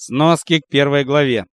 Сноски к первой главе.